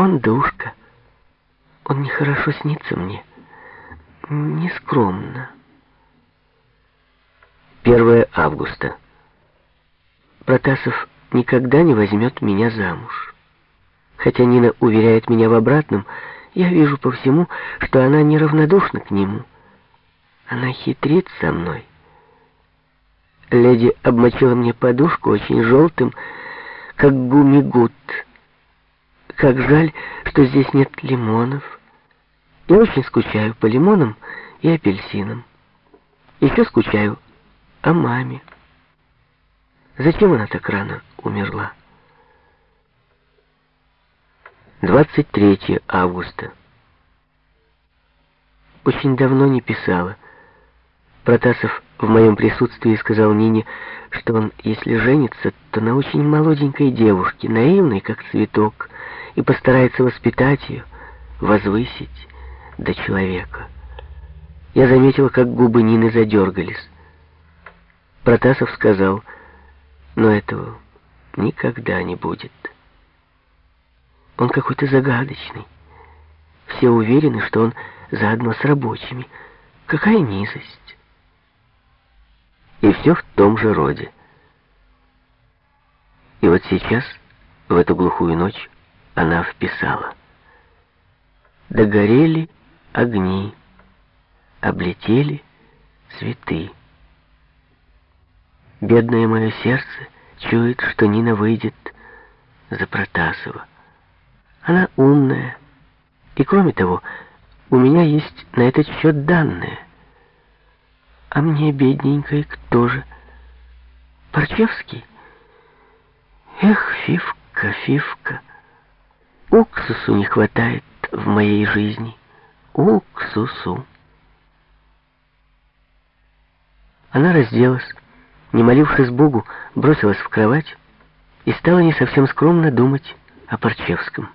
Он душка. Он нехорошо снится мне. Нескромно. 1 августа. Протасов никогда не возьмет меня замуж. Хотя Нина уверяет меня в обратном, я вижу по всему, что она неравнодушна к нему. Она хитрит со мной. Леди обмочила мне подушку очень желтым, как гумигут. Как жаль, что здесь нет лимонов. Я очень скучаю по лимонам и апельсинам. Еще скучаю о маме. Зачем она так рано умерла? 23 августа. Очень давно не писала. Протасов в моем присутствии сказал Нине, что он, если женится, то на очень молоденькой девушке, наивной, как цветок, и постарается воспитать ее, возвысить до человека. Я заметила, как губы Нины задергались. Протасов сказал, но этого никогда не будет. Он какой-то загадочный. Все уверены, что он заодно с рабочими. Какая низость! И все в том же роде. И вот сейчас, в эту глухую ночь, она вписала. Догорели огни, облетели цветы. Бедное мое сердце чует, что Нина выйдет за Протасова. Она умная. И кроме того, у меня есть на этот счет данные. А мне, бедненькой, кто же? Парчевский? Эх, Фивка, Фивка. Уксусу не хватает в моей жизни. Уксусу. Она разделась, не молившись Богу, бросилась в кровать и стала не совсем скромно думать о Парчевском.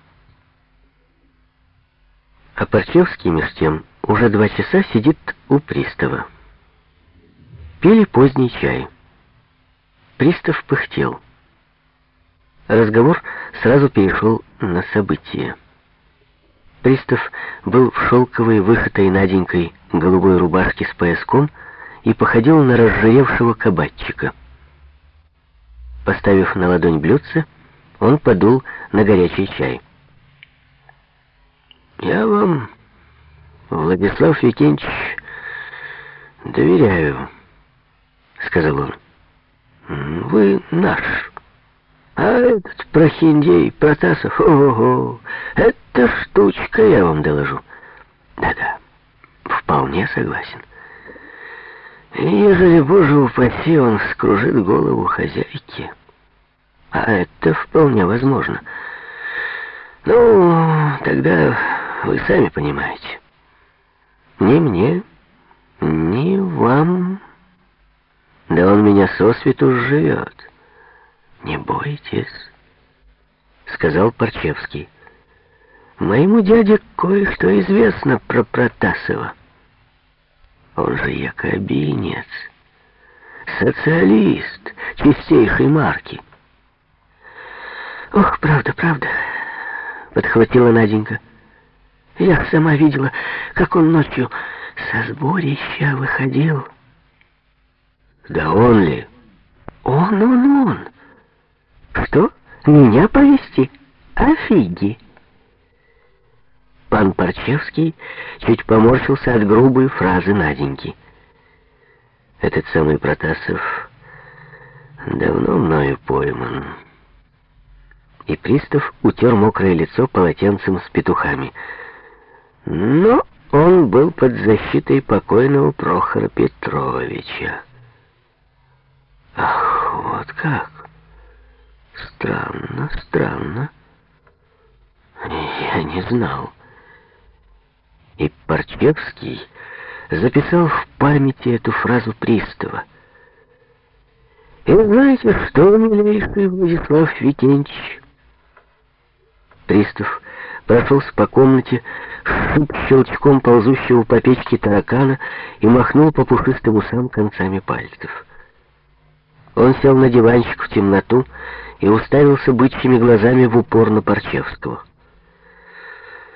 А Парчевский, меж тем, уже два часа сидит у пристава. Пили поздний чай. Пристав пыхтел. Разговор сразу перешел на события. Пристав был в шелковой, выхотой Наденькой голубой рубашке с пояском и походил на разжиревшего кабачика. Поставив на ладонь блюдце, он подул на горячий чай. «Я вам, Владислав Викентьевич, доверяю», — сказал он. «Вы наш. А этот прохиндей Протасов, ого-го, это штучка, я вам доложу». «Да-да, вполне согласен». Ежели, боже упаси, он скружит голову хозяйки. А это вполне возможно. Ну, тогда вы сами понимаете. Ни мне, ни вам. Да он меня сосвету живет. Не бойтесь, сказал Парчевский. Моему дяде кое-что известно про Протасова. Он же якобинец, социалист чистейшей марки. Ох, правда, правда, подхватила Наденька. Я сама видела, как он ночью со сборища выходил. Да он ли? Он, он, он. Меня повести? Офиги. Пан Парчевский чуть поморщился от грубой фразы Наденьки. Этот самый Протасов давно мною пойман. И пристав утер мокрое лицо полотенцем с петухами. Но он был под защитой покойного Прохора Петровича. Ах, вот как! Странно, странно. Я не знал. И Парчевский записал в памяти эту фразу пристава. «И знаете что, милейший Владислав Викентьевич?» Пристав прошелся по комнате, шип щелчком ползущего по печке таракана и махнул по пушистым усам концами пальцев. Он сел на диванчик в темноту и уставился бычьими глазами в упор на Парчевского.